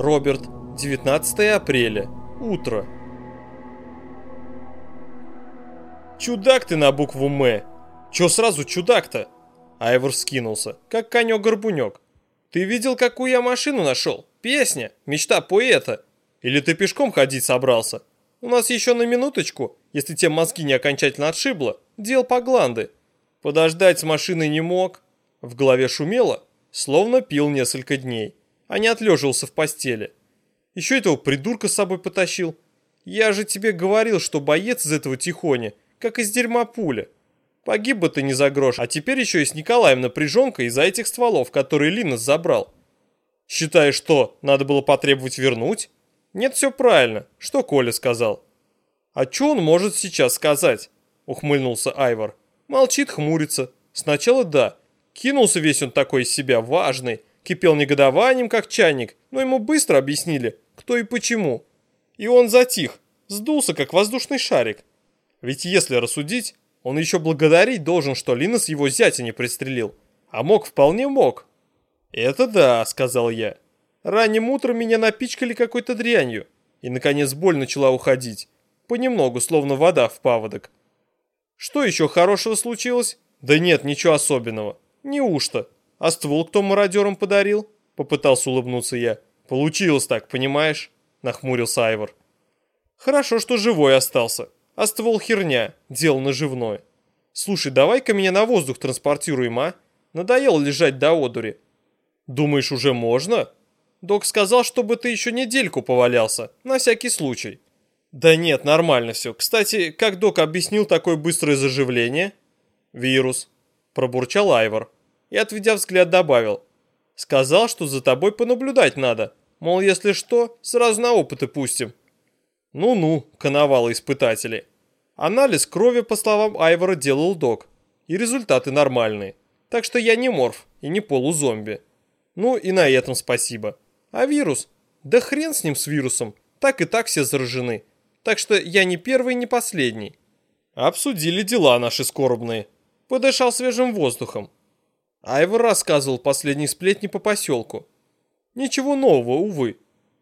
Роберт, 19 апреля. Утро. Чудак ты на букву «М». Чё сразу чудак-то? Айвор скинулся, как конек-горбунек. Ты видел, какую я машину нашел? Песня, мечта поэта. Или ты пешком ходить собрался? У нас еще на минуточку, если те мозги не окончательно отшибло, дел по гланды. Подождать с машиной не мог. В голове шумело, словно пил несколько дней, а не отлеживался в постели. Еще этого придурка с собой потащил. Я же тебе говорил, что боец из этого тихоня, как из дерьма пуля. Погиб бы ты не за грош, а теперь еще и с Николаем напряженка из-за этих стволов, которые Линос забрал. Считаешь, что, надо было потребовать вернуть? Нет, все правильно. Что Коля сказал? А что он может сейчас сказать? Ухмыльнулся Айвор. Молчит, хмурится. Сначала да. Кинулся весь он такой из себя, важный. Кипел негодованием, как чайник. Но ему быстро объяснили, кто и почему. И он затих. Сдулся, как воздушный шарик. Ведь если рассудить, он еще благодарить должен, что Линос его зятя не пристрелил. А мог вполне мог. «Это да», — сказал я. Ранним утром меня напичкали какой-то дрянью. И, наконец, боль начала уходить. Понемногу, словно вода в паводок. Что еще хорошего случилось? Да нет, ничего особенного. Неужто? А ствол кто мародерам подарил? Попытался улыбнуться я. Получилось так, понимаешь? Нахмурился Айвор. Хорошо, что живой остался. А ствол херня, дело наживное. Слушай, давай-ка меня на воздух транспортируем, а? Надоело лежать до одури. Думаешь, уже можно? Док сказал, чтобы ты еще недельку повалялся, на всякий случай. Да нет, нормально все. Кстати, как док объяснил такое быстрое заживление? Вирус. Пробурчал Айвор. И, отведя взгляд, добавил. Сказал, что за тобой понаблюдать надо. Мол, если что, сразу на опыты пустим. Ну-ну, коновалы испытатели. Анализ крови, по словам Айвора, делал док. И результаты нормальные. Так что я не морф и не полузомби. Ну и на этом спасибо. А вирус? Да хрен с ним с вирусом. Так и так все заражены. Так что я не первый, не последний. Обсудили дела наши скорбные. Подышал свежим воздухом. Айвор рассказывал последние сплетни по поселку. Ничего нового, увы.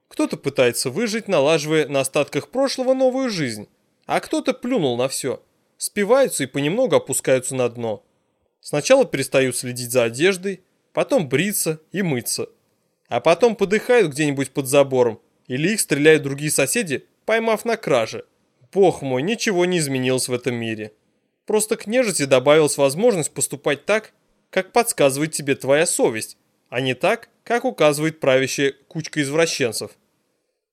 Кто-то пытается выжить, налаживая на остатках прошлого новую жизнь. А кто-то плюнул на все. Спиваются и понемногу опускаются на дно. Сначала перестают следить за одеждой, потом бриться и мыться а потом подыхают где-нибудь под забором, или их стреляют другие соседи, поймав на краже. Бог мой, ничего не изменилось в этом мире. Просто к нежити добавилась возможность поступать так, как подсказывает тебе твоя совесть, а не так, как указывает правящая кучка извращенцев.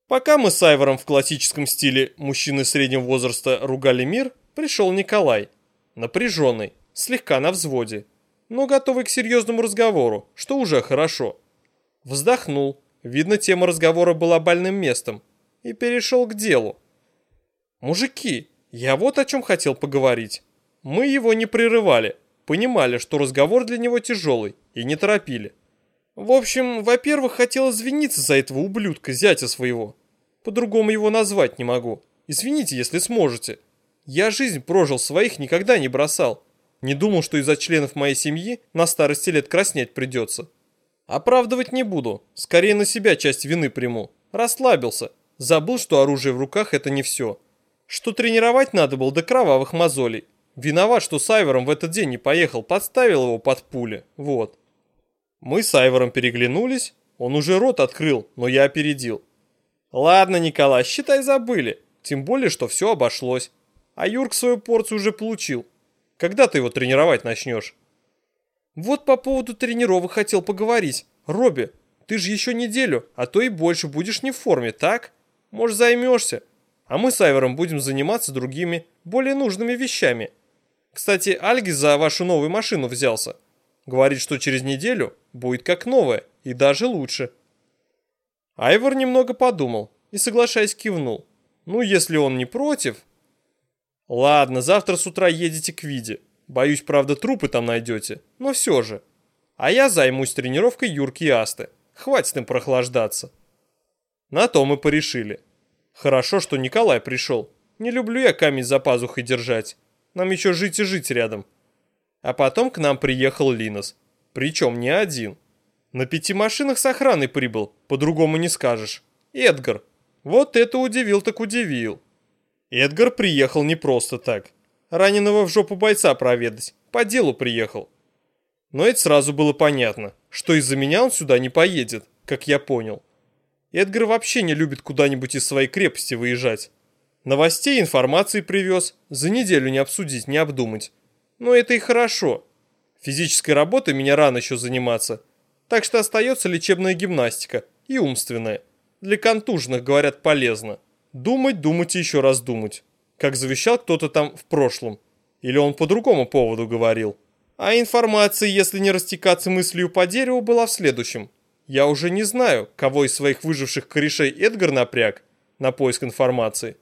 Пока мы с Айвором в классическом стиле мужчины среднего возраста ругали мир, пришел Николай. Напряженный, слегка на взводе, но готовый к серьезному разговору, что уже хорошо. Вздохнул. Видно, тема разговора была больным местом. И перешел к делу. «Мужики, я вот о чем хотел поговорить. Мы его не прерывали. Понимали, что разговор для него тяжелый. И не торопили. В общем, во-первых, хотел извиниться за этого ублюдка, зятя своего. По-другому его назвать не могу. Извините, если сможете. Я жизнь прожил, своих никогда не бросал. Не думал, что из-за членов моей семьи на старости лет краснеть придется. Оправдывать не буду, скорее на себя часть вины приму. Расслабился, забыл, что оружие в руках это не все. Что тренировать надо было до кровавых мозолей. Виноват, что с Айвером в этот день не поехал, подставил его под пули. Вот. Мы с Айвером переглянулись, он уже рот открыл, но я опередил. Ладно, Николай, считай забыли. Тем более, что все обошлось. А Юрк свою порцию уже получил. Когда ты его тренировать начнешь? Вот по поводу тренировок хотел поговорить. Робби, ты же еще неделю, а то и больше будешь не в форме, так? Может, займешься? А мы с Айвером будем заниматься другими, более нужными вещами. Кстати, Альги за вашу новую машину взялся. Говорит, что через неделю будет как новая, и даже лучше. Айвор немного подумал и, соглашаясь, кивнул. Ну, если он не против... Ладно, завтра с утра едете к Виде. Боюсь, правда, трупы там найдете, но все же. А я займусь тренировкой Юрки и Асты. Хватит им прохлаждаться. На то мы порешили. Хорошо, что Николай пришел. Не люблю я камень за пазухой держать. Нам еще жить и жить рядом. А потом к нам приехал Линос. Причем не один. На пяти машинах с охраной прибыл, по-другому не скажешь. Эдгар. Вот это удивил так удивил. Эдгар приехал не просто так. Раненого в жопу бойца проведать. По делу приехал. Но это сразу было понятно, что из-за меня он сюда не поедет, как я понял. Эдгар вообще не любит куда-нибудь из своей крепости выезжать. Новостей информации привез, за неделю не обсудить, не обдумать. Но это и хорошо. Физической работой меня рано еще заниматься, так что остается лечебная гимнастика и умственная. Для контужных, говорят, полезно. Думать, думать и еще раз думать. Как завещал кто-то там в прошлом. Или он по другому поводу говорил. А информация, если не растекаться мыслью по дереву, была в следующем. Я уже не знаю, кого из своих выживших корешей Эдгар напряг на поиск информации.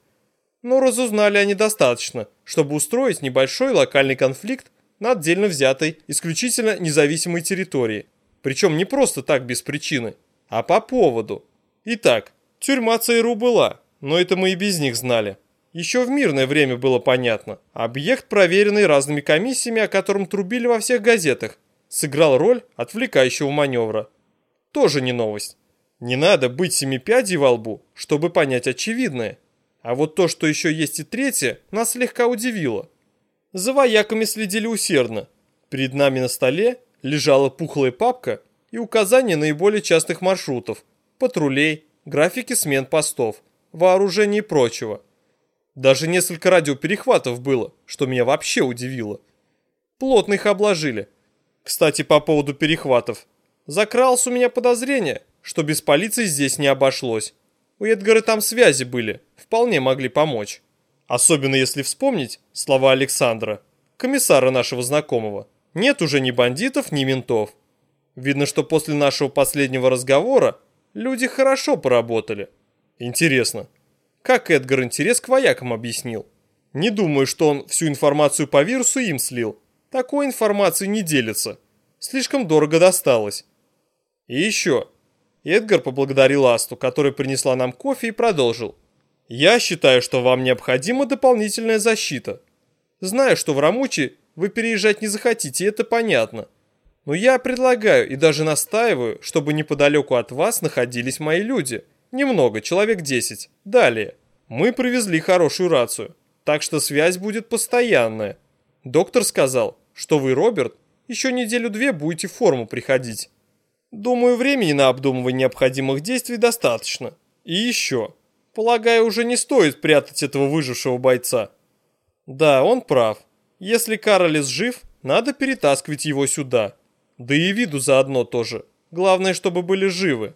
Но разузнали они достаточно, чтобы устроить небольшой локальный конфликт на отдельно взятой, исключительно независимой территории. Причем не просто так без причины, а по поводу. Итак, тюрьма ЦРУ была, но это мы и без них знали. Еще в мирное время было понятно. Объект, проверенный разными комиссиями, о котором трубили во всех газетах, сыграл роль отвлекающего маневра. Тоже не новость. Не надо быть семипядей во лбу, чтобы понять очевидное. А вот то, что еще есть и третье, нас слегка удивило. За вояками следили усердно. Перед нами на столе лежала пухлая папка и указания наиболее частых маршрутов, патрулей, графики смен постов, вооружений и прочего – даже несколько радиоперехватов было, что меня вообще удивило. Плотно их обложили. Кстати, по поводу перехватов. Закралось у меня подозрение, что без полиции здесь не обошлось. У Эдгара там связи были, вполне могли помочь. Особенно если вспомнить слова Александра, комиссара нашего знакомого. Нет уже ни бандитов, ни ментов. Видно, что после нашего последнего разговора люди хорошо поработали. Интересно, как Эдгар интерес к воякам объяснил? Не думаю, что он всю информацию по вирусу им слил. Такой информации не делится. Слишком дорого досталось. И еще. Эдгар поблагодарил Асту, которая принесла нам кофе и продолжил. Я считаю, что вам необходима дополнительная защита. Знаю, что в Рамучи вы переезжать не захотите, это понятно. Но я предлагаю и даже настаиваю, чтобы неподалеку от вас находились мои люди – Немного, человек 10. Далее. Мы привезли хорошую рацию, так что связь будет постоянная. Доктор сказал, что вы, Роберт, еще неделю-две будете в форму приходить. Думаю, времени на обдумывание необходимых действий достаточно. И еще. Полагаю, уже не стоит прятать этого выжившего бойца. Да, он прав. Если Каролес жив, надо перетаскивать его сюда. Да и виду заодно тоже. Главное, чтобы были живы.